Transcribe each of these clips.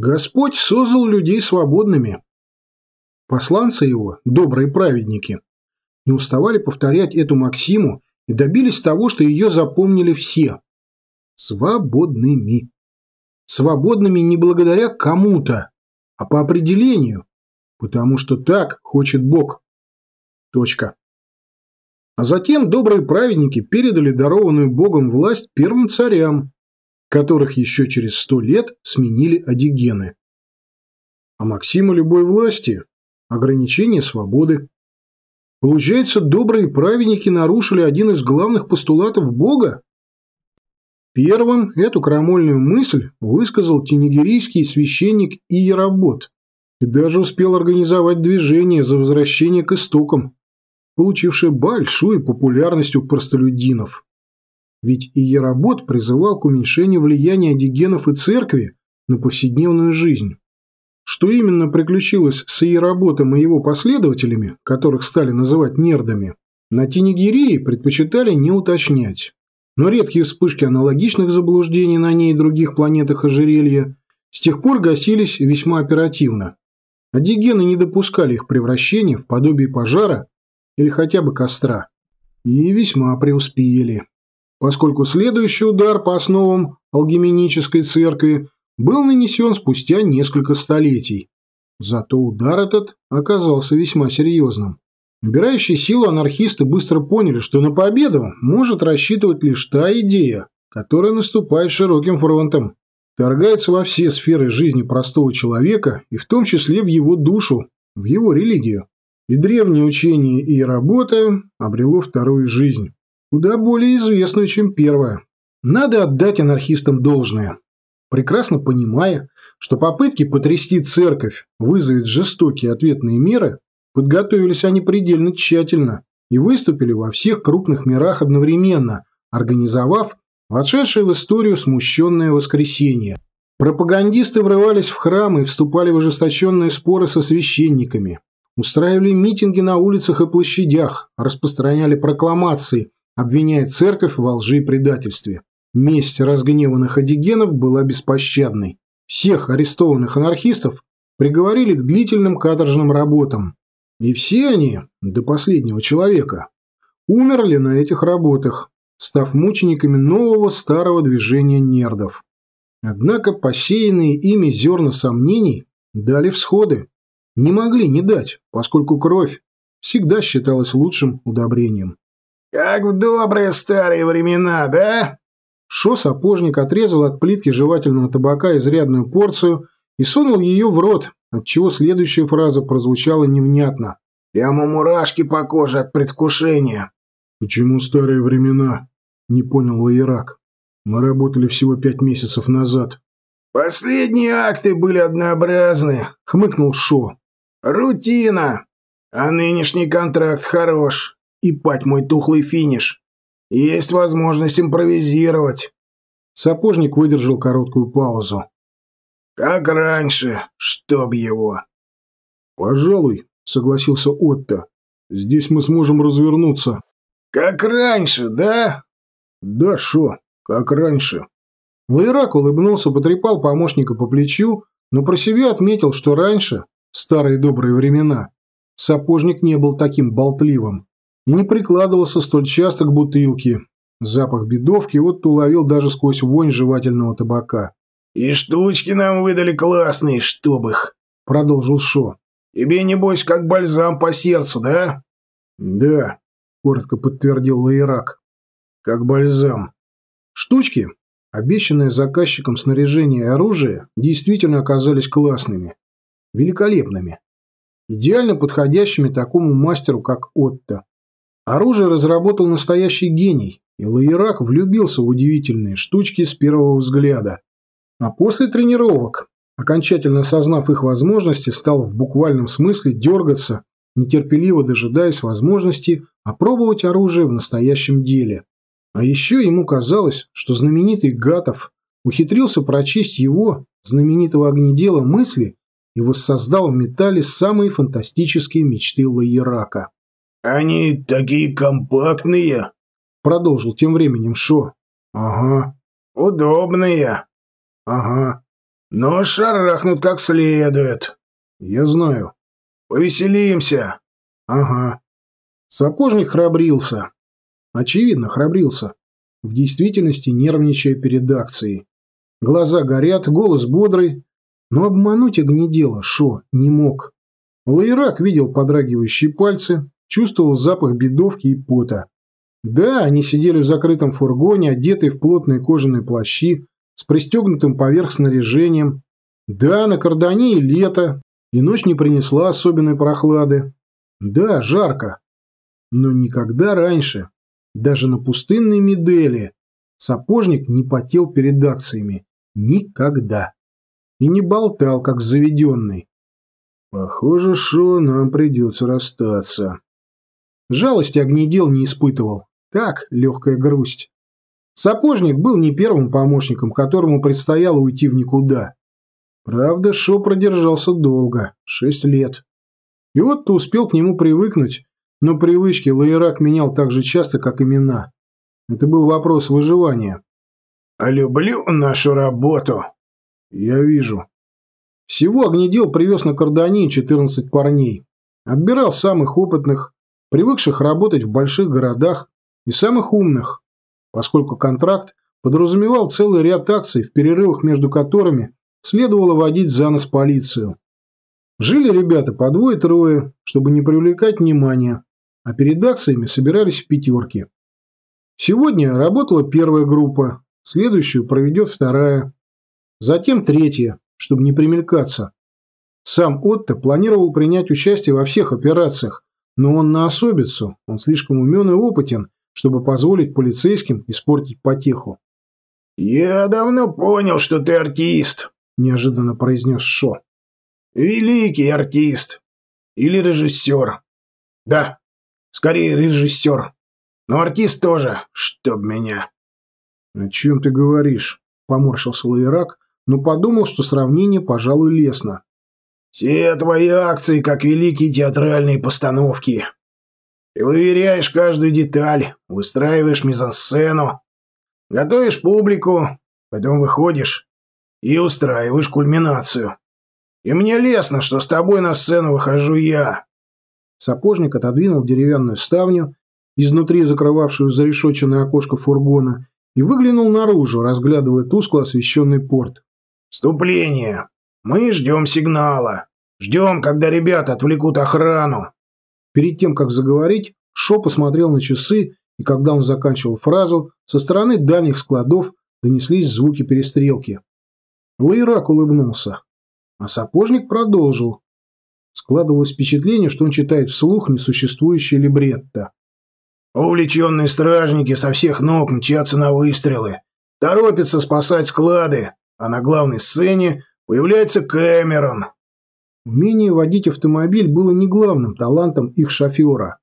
Господь создал людей свободными. Посланцы его, добрые праведники, не уставали повторять эту максиму и добились того, что ее запомнили все. Свободными. Свободными не благодаря кому-то, а по определению, потому что так хочет Бог. Точка. А затем добрые праведники передали дарованную Богом власть первым царям, которых еще через сто лет сменили одигены. А Максима любой власти – ограничение свободы. Получается, добрые праведники нарушили один из главных постулатов Бога? Первым эту крамольную мысль высказал тенегерийский священник Иеробот и даже успел организовать движение за возвращение к истокам, получившее большую популярность у простолюдинов. Ведь Иеробот призывал к уменьшению влияния дигенов и церкви на повседневную жизнь. Что именно приключилось с Иероботом и его последователями, которых стали называть нердами, на Тинигерии предпочитали не уточнять. Но редкие вспышки аналогичных заблуждений на ней и других планетах ожерелья с тех пор гасились весьма оперативно. А дигены не допускали их превращения в подобие пожара или хотя бы костра. И весьма преуспели. Поскольку следующий удар по основам алгеменической церкви был нанесен спустя несколько столетий. Зато удар этот оказался весьма серьезным. Набирающие силу анархисты быстро поняли, что на победу может рассчитывать лишь та идея, которая наступает широким фронтом, торгается во все сферы жизни простого человека и в том числе в его душу, в его религию и древнее учение и работа обрело вторую жизнь, куда более известную, чем первая. Надо отдать анархистам должное. Прекрасно понимая, что попытки потрясти церковь вызовет жестокие ответные меры, подготовились они предельно тщательно и выступили во всех крупных мирах одновременно, организовав вошедшее в историю смущенное воскресенье. Пропагандисты врывались в храмы и вступали в ожесточенные споры со священниками, устраивали митинги на улицах и площадях, распространяли прокламации, обвиняя церковь во лжи и предательстве. Месть разгневанных одигенов была беспощадной. Всех арестованных анархистов приговорили к длительным каторжным работам. И все они, до последнего человека, умерли на этих работах, став мучениками нового старого движения нердов. Однако посеянные ими зерна сомнений дали всходы не могли не дать, поскольку кровь всегда считалась лучшим удобрением. «Как в добрые старые времена, да?» Шо-сапожник отрезал от плитки жевательного табака изрядную порцию и сунул ее в рот, отчего следующая фраза прозвучала невнятно. «Прямо мурашки по коже от предвкушения». «Почему старые времена?» – не понял Лаирак. «Мы работали всего пять месяцев назад». «Последние акты были однообразны», – хмыкнул Шо. Рутина. А нынешний контракт хорош. И пать мой тухлый финиш. Есть возможность импровизировать. Сапожник выдержал короткую паузу. Как раньше, чтоб его. Пожалуй, согласился Отто. Здесь мы сможем развернуться. Как раньше, да? Да, шо, как раньше. Лайрак улыбнулся, потрепал помощника по плечу, но про себя отметил, что раньше в старые добрые времена сапожник не был таким болтливым не прикладывался столь часто к бутылке. Запах бедовки вот уловил даже сквозь вонь жевательного табака. «И штучки нам выдали классные, чтоб их!» — продолжил Шо. «Тебе, небось, как бальзам по сердцу, да?» «Да», — коротко подтвердил Лаирак. «Как бальзам». Штучки, обещанные заказчиком снаряжение и оружие, действительно оказались классными великолепными, идеально подходящими такому мастеру, как Отто. Оружие разработал настоящий гений, и Лаирак влюбился в удивительные штучки с первого взгляда. А после тренировок, окончательно осознав их возможности, стал в буквальном смысле дергаться, нетерпеливо дожидаясь возможности опробовать оружие в настоящем деле. А еще ему казалось, что знаменитый Гатов ухитрился прочесть его, знаменитого огнедела, мысли и воссоздал в металле самые фантастические мечты Лаирака. «Они такие компактные», — продолжил тем временем Шо. «Ага». «Удобные». «Ага». Но шарахнут как следует. Я знаю. Повеселимся. Ага. Сапожник храбрился. Очевидно, храбрился. В действительности нервничая перед акцией. Глаза горят, голос бодрый. Но обмануть огнедело Шо не мог. Лайрак видел подрагивающие пальцы, чувствовал запах бедовки и пота. Да, они сидели в закрытом фургоне, одетые в плотные кожаные плащи, с пристегнутым поверх снаряжением. Да, на Кардане лето, и ночь не принесла особенной прохлады. Да, жарко. Но никогда раньше, даже на пустынной Медели, сапожник не потел перед акциями. Никогда. И не болтал, как заведенный. Похоже, что нам придется расстаться. Жалости огнедел не испытывал. Так, легкая грусть. Сапожник был не первым помощником, которому предстояло уйти в никуда. Правда, Шо продержался долго, шесть лет. И вот ты успел к нему привыкнуть, но привычки Лаирак менял так же часто, как имена. Это был вопрос выживания. «А люблю нашу работу». «Я вижу». Всего огнедел привез на Кардане 14 парней. Отбирал самых опытных, привыкших работать в больших городах, и самых умных, поскольку контракт подразумевал целый ряд акций, в перерывах между которыми следовало водить за нос полицию. Жили ребята по двое-трое, чтобы не привлекать внимания, а перед акциями собирались в пятерки. Сегодня работала первая группа, следующую проведет вторая, затем третья, чтобы не примелькаться. Сам Отто планировал принять участие во всех операциях, но он на особицу, он слишком умен и опытен, чтобы позволить полицейским испортить потеху. «Я давно понял, что ты артист», – неожиданно произнес Шо. «Великий артист. Или режиссер. Да, скорее режиссер. Но артист тоже, чтоб меня». «О чем ты говоришь?» – поморщился Лаирак, но подумал, что сравнение, пожалуй, лестно. «Все твои акции, как великие театральные постановки. Ты выверяешь каждую деталь, выстраиваешь мизансцену, готовишь публику, потом выходишь и устраиваешь кульминацию. И мне лестно, что с тобой на сцену выхожу я. Сапожник отодвинул деревянную ставню, изнутри закрывавшую зарешоченное окошко фургона, и выглянул наружу, разглядывая тускло освещенный порт. «Вступление! Мы ждем сигнала. Ждем, когда ребята отвлекут охрану. Перед тем, как заговорить, Шо посмотрел на часы, и когда он заканчивал фразу, со стороны дальних складов донеслись звуки перестрелки. Лайрак улыбнулся, а сапожник продолжил. Складывалось впечатление, что он читает вслух несуществующее либретто. «Увлеченные стражники со всех ног мчатся на выстрелы, торопятся спасать склады, а на главной сцене появляется Кэмерон, Умение водить автомобиль было не главным талантом их шофера.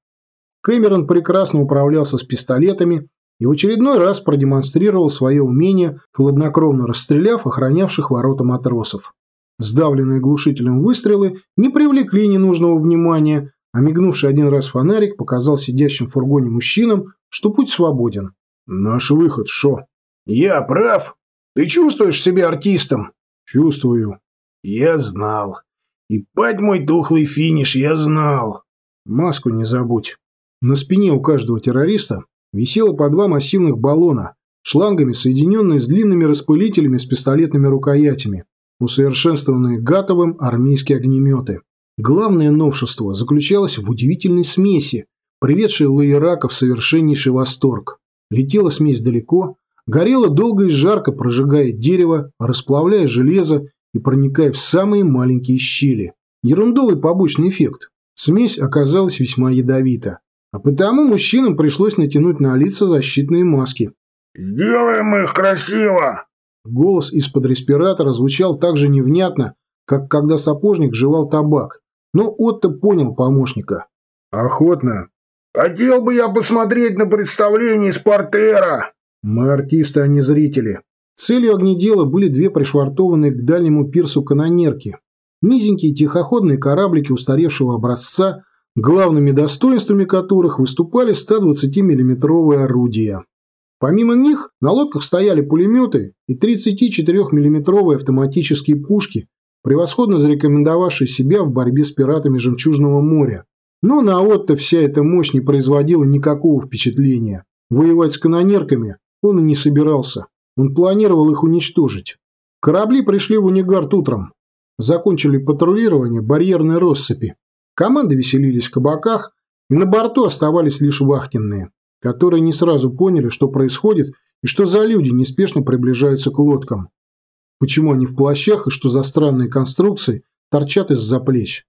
Кэмерон прекрасно управлялся с пистолетами и в очередной раз продемонстрировал свое умение, хладнокровно расстреляв охранявших ворота матросов. Сдавленные глушителем выстрелы не привлекли ненужного внимания, а мигнувший один раз фонарик показал сидящим в фургоне мужчинам, что путь свободен. «Наш выход, Шо?» «Я прав? Ты чувствуешь себя артистом?» «Чувствую». «Я знал. И пать мой тухлый финиш, я знал. Маску не забудь. На спине у каждого террориста висело по два массивных баллона, шлангами, соединенные с длинными распылителями с пистолетными рукоятями, усовершенствованные Гатовым армейские огнеметы. Главное новшество заключалось в удивительной смеси, приведшей Лаирака в совершеннейший восторг. Летела смесь далеко, горела долго и жарко, прожигая дерево, расплавляя железо и проникая в самые маленькие щели. Ерундовый побочный эффект. Смесь оказалась весьма ядовита. А потому мужчинам пришлось натянуть на лица защитные маски. «Сделаем их красиво!» Голос из-под респиратора звучал так же невнятно, как когда сапожник жевал табак. Но Отто понял помощника. «Охотно. Хотел бы я посмотреть на представление из портера!» «Мы артисты, а не зрители. Целью огнедела были две пришвартованные к дальнему пирсу канонерки. Низенькие тихоходные кораблики устаревшего образца, главными достоинствами которых выступали 120 миллиметровые орудия. Помимо них на лодках стояли пулеметы и 34 миллиметровые автоматические пушки, превосходно зарекомендовавшие себя в борьбе с пиратами Жемчужного моря. Но на Отто вся эта мощь не производила никакого впечатления. Воевать с канонерками он и не собирался. Он планировал их уничтожить. Корабли пришли в Унигард утром. Закончили патрулирование барьерной россыпи. Команды веселились в кабаках, и на борту оставались лишь вахтенные, которые не сразу поняли, что происходит и что за люди неспешно приближаются к лодкам. Почему они в плащах и что за странные конструкции торчат из-за плеч.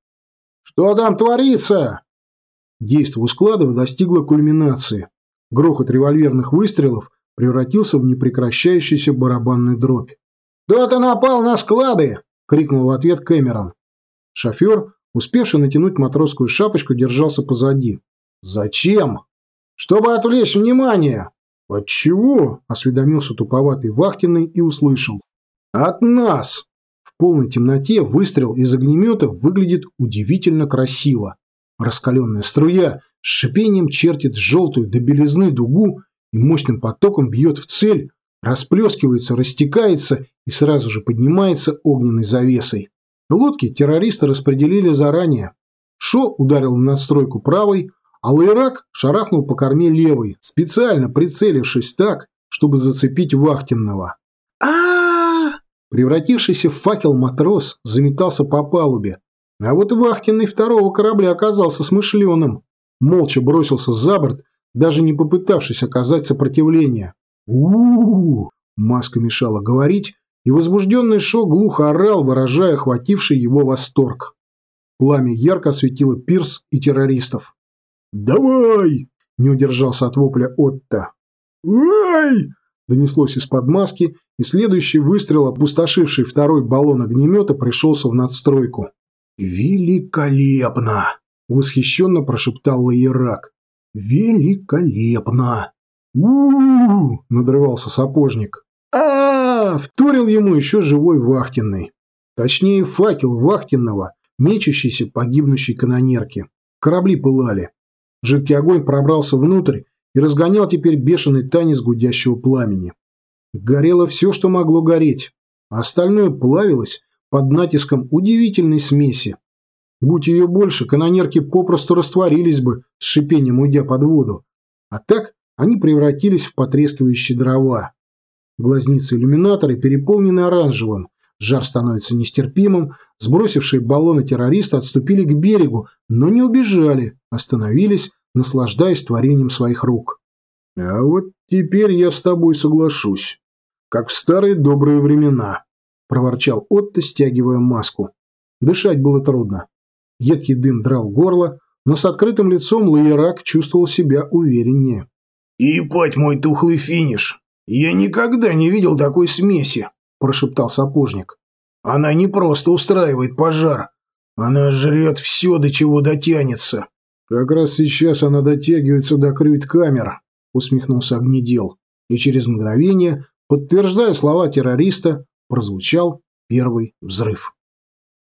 «Что там творится?» Действо у складов достигло кульминации. Грохот револьверных выстрелов превратился в непрекращающийся барабанный дробь. «Кто-то напал на склады!» – крикнул в ответ Кэмерон. Шофер, успевший натянуть матросскую шапочку, держался позади. «Зачем?» «Чтобы отвлечь внимание!» «От чего?» – осведомился туповатый Вахтенный и услышал. «От нас!» В полной темноте выстрел из огнемета выглядит удивительно красиво. Раскаленная струя с шипением чертит желтую до белизны дугу и мощным потоком бьет в цель, расплескивается, растекается и сразу же поднимается огненной завесой. Лодки террористы распределили заранее. Шо ударил в надстройку правой, а Лайрак шарахнул по корме левой, специально прицелившись так, чтобы зацепить вахтенного. а Превратившийся в факел матрос заметался по палубе, а вот Вахтенный второго корабля оказался смышленым. Молча бросился за борт, даже не попытавшись оказать сопротивление. у у, Маска мешала говорить, и возбужденный Шо глухо орал, выражая охвативший его восторг. Пламя ярко осветило пирс и террористов. «Давай!» – не удержался от вопля Отто. «Ай!» – донеслось из-под маски, и следующий выстрел, опустошивший второй баллон огнемета, пришелся в надстройку. «Великолепно!» – восхищенно прошептал Лаерак. «Великолепно!» у надрывался сапожник. а, -а, вторил ему еще живой вахтенный. Точнее, факел вахтенного, мечущийся погибнущей канонерки. Корабли пылали. Жидкий огонь пробрался внутрь и разгонял теперь бешеный танец гудящего пламени. Горело все, что могло гореть, а остальное плавилось под натиском удивительной смеси. Будь ее больше, канонерки попросту растворились бы, с шипением уйдя под воду. А так они превратились в потрескивающие дрова. Глазницы иллюминаторы переполнены оранжевым. Жар становится нестерпимым. Сбросившие баллоны террористы отступили к берегу, но не убежали, остановились, наслаждаясь творением своих рук. «А вот теперь я с тобой соглашусь. Как в старые добрые времена», – проворчал Отто, стягивая маску. Дышать было трудно. Едкий дым драл горло, но с открытым лицом Лаерак чувствовал себя увереннее. «Ебать мой тухлый финиш! Я никогда не видел такой смеси!» – прошептал сапожник. «Она не просто устраивает пожар, она жрет все, до чего дотянется». «Как раз сейчас она дотягивается до крюит-камер», – усмехнулся огнедел. И через мгновение, подтверждая слова террориста, прозвучал первый взрыв.